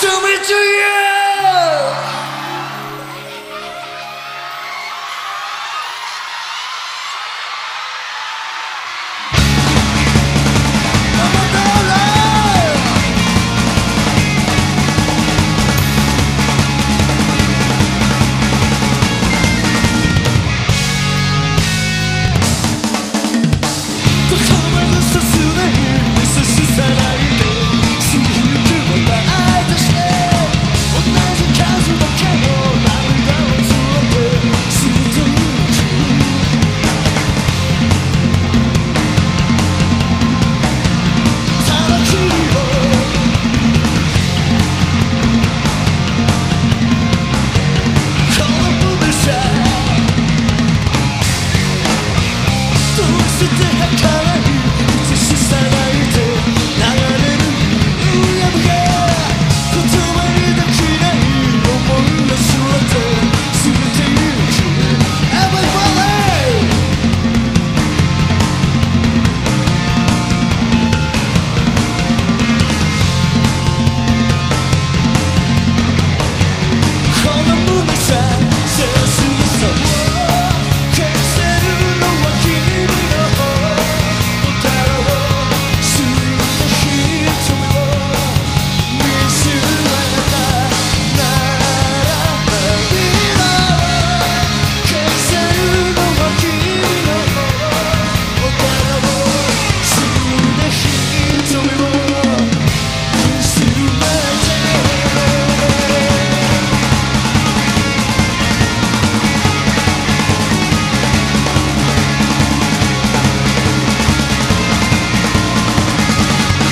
do me to you?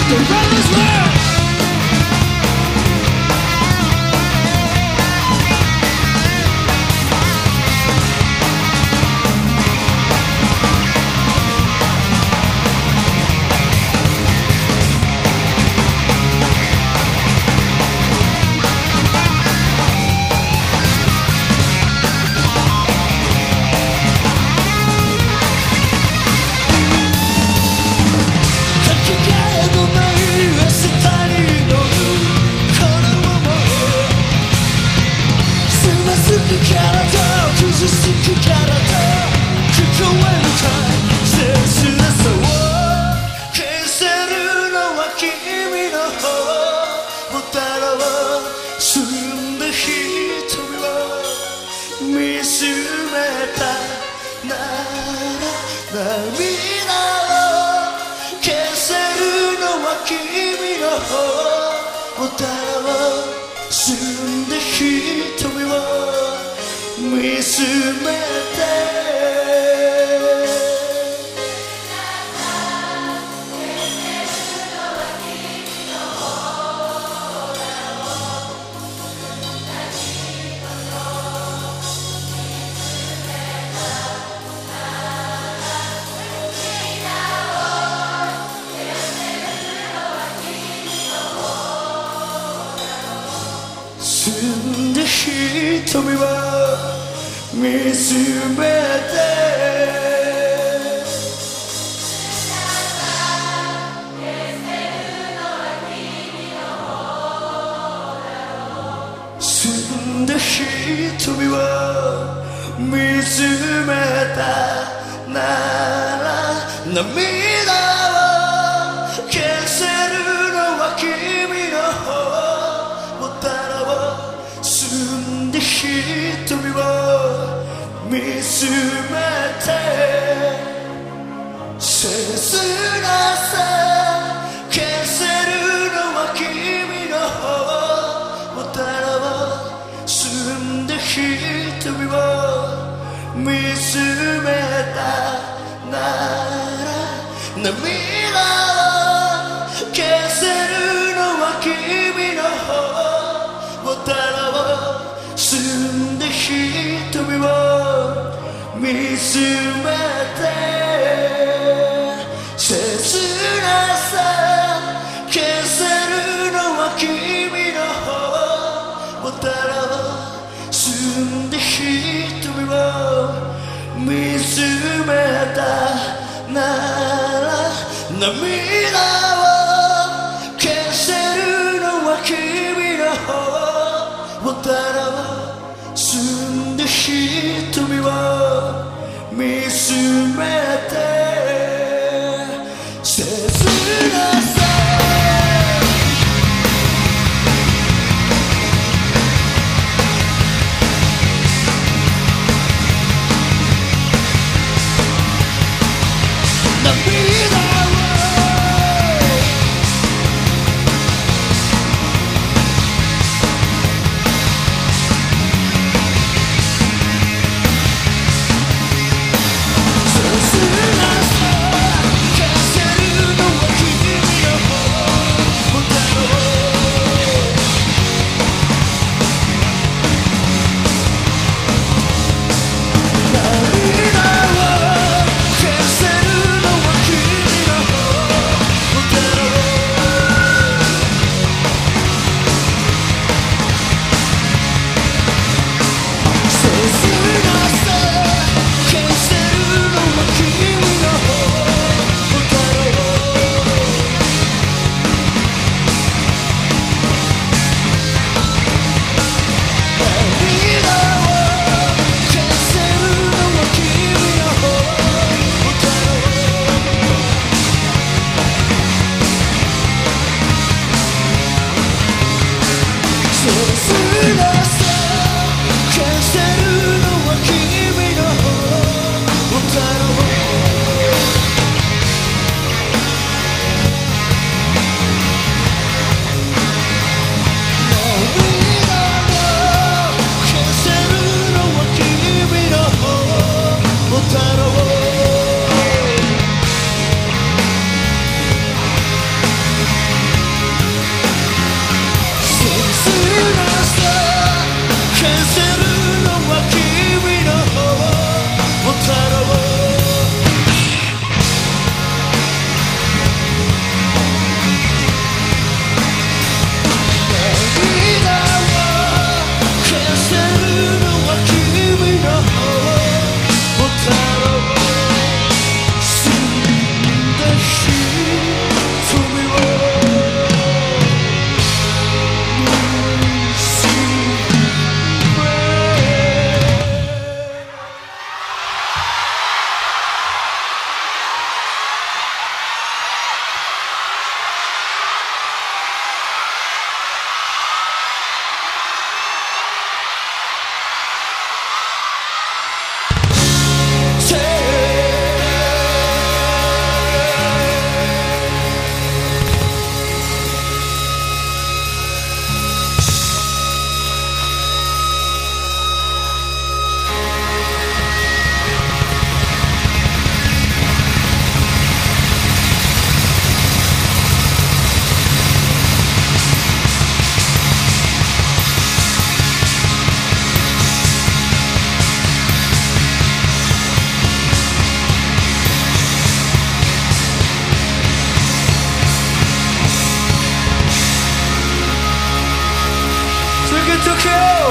the brothers live! しめたなら涙を消せるのは君の方。だろ澄んで瞳を見つめて。んだ瞳は見つめて。んだ瞳は見つめた。なら涙全て静かさ見つめて切なさ消せるのは君の方。もだろう澄んで瞳を見つめたなら涙。で瞳は見つめて cool